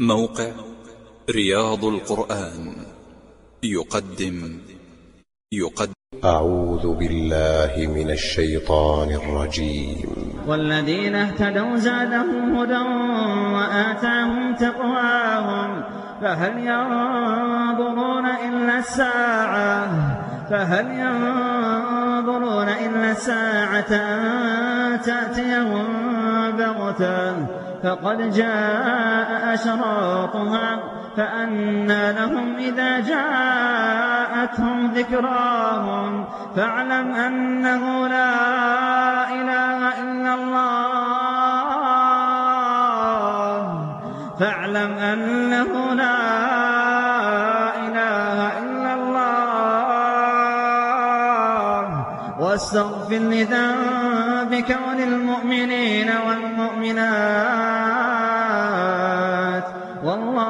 موقع رياض القرآن. يقدم. يقدم. أعوذ بالله من الشيطان الرجيم. والذين اهتدوا زادهم هدى وآتاهم تقواهم. فهل ينظرون إلا الساعة؟ فهل ينظرون إلا الساعة أن تأتيهم بغتة؟ فقد جاء أشراطها فأنى لهم إذا جاءتهم ذكراهم. فاعلم أنه لا إله إلا الله. فاعلم أنه لا واستغفر لذنبك وللمؤمنين والمؤمنات. والله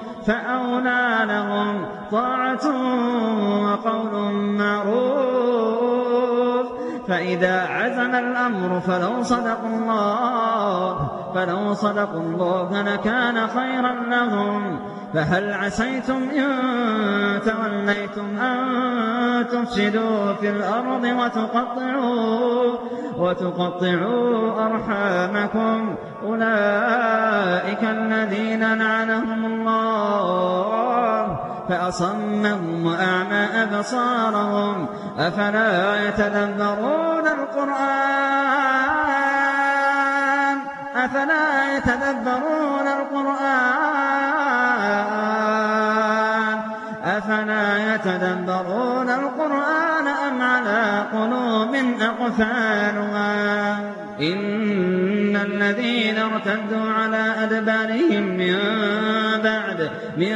فأولى لهم طاعة وقول معروف. فإذا عزم الأمر فلو صدقوا الله فلو صدقوا الله لكان خيرا لهم. فهل عسيتم إن توليتم أن تفسدوا في الأرض وتقطعوا وتقطعوا أرحامكم؟ أولئك الذين لعنهم فأصمهم وأعمى أبصارهم أفلا يتدبرون القرآن؟ أفلا يتدبرون القرآن؟ أفلا يتدبرون القرآن أم على قلوب أقفالها؟ إن الذين ارتدوا على أدبارهم من بعد من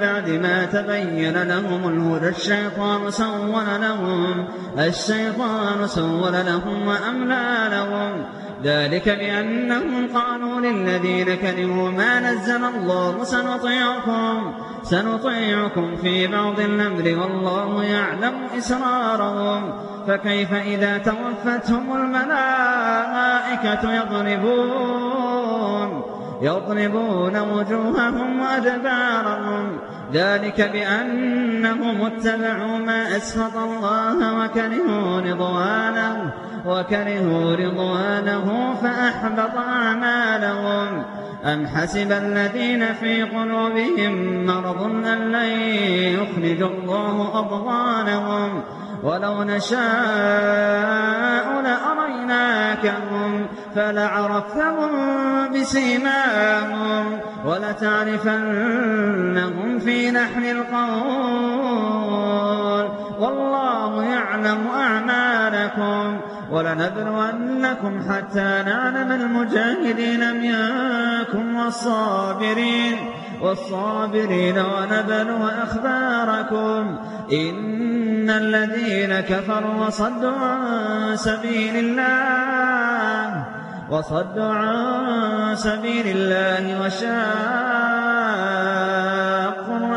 بعد ما تبين لهم الهدى الشيطان سول لهم الشيطان سول لهم وأملى لهم. ذلك بأنهم قالوا للذين كرهوا ما نزل الله سنطيعكم سنطيعكم في بعض الأمر والله يعلم إسرارهم فكيف إذا توفتهم الملائكة يضربون يضربون وجوههم وأدبارهم ذلك بأنهم اتبعوا ما أسخط الله وكرهوا رضوانه وكرهوا رضوانه فأحبط أعمالهم. أم حسب الذين في قلوبهم مرض أن لن يخرج الله أضغانهم؟ ولو نشاء لأريناكهم فلعرفتهم بسيماهم. ولتعرفنهم في لحن القول. والله يعلم أعمالكم. ولنبلونكم حتى نعلم المجاهدين منكم والصابرين والصابرين ونبلو أخباركم. إن الذين كفروا وصدوا عن سبيل الله وصدوا عن سبيل الله وشاقوا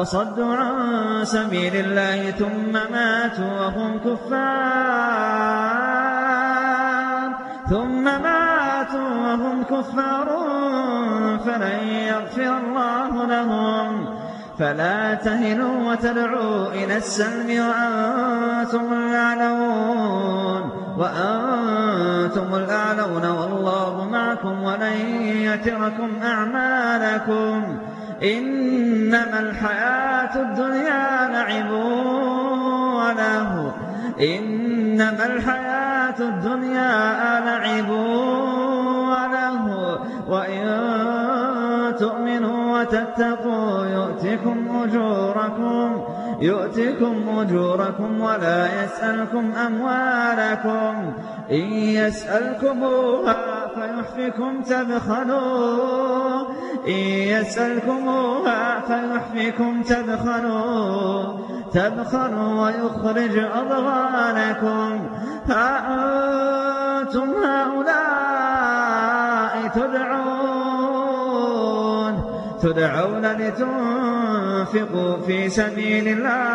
وصدوا عن سبيل الله ثم ماتوا وهم كفار. ثم ماتوا وهم كفار. فلن يغفر الله لهم. فلا تهنوا وتدعوا إلى السلم وأنتم الأعلون. وأنتم الأعلون والله معكم ولن يتركم أعمالكم. إنما الحياة الدنيا لعب وله. إنما الحياة الدنيا لعب وله. وإن تؤمنوا وتتقوا يؤتكم أجوركم يؤتكم أجوركم ولا يسألكم أموالكم. إن يسألكموها فيحفكم تبخلوا. إن يسألكموها فيحفكم تبخلوا. تبخلوا ويخرج أضغانكم. ها أنتم هؤلاء تدعون. تدعون لتنفقوا في سبيل الله.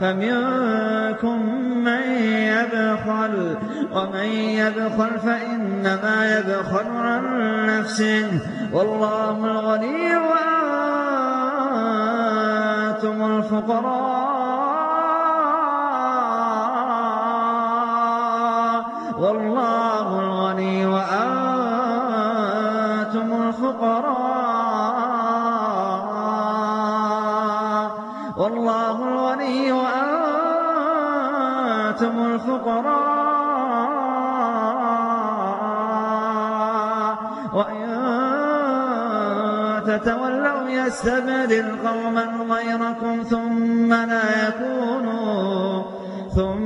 فمنكم من يبخل ومن يبخل فإنما يبخل عن نفسه. والله الغني وأنتم الفقراء. والله الغني وأنتم وإن تتولوا يستبدل قوما غيركم ثم لا يكونوا ثم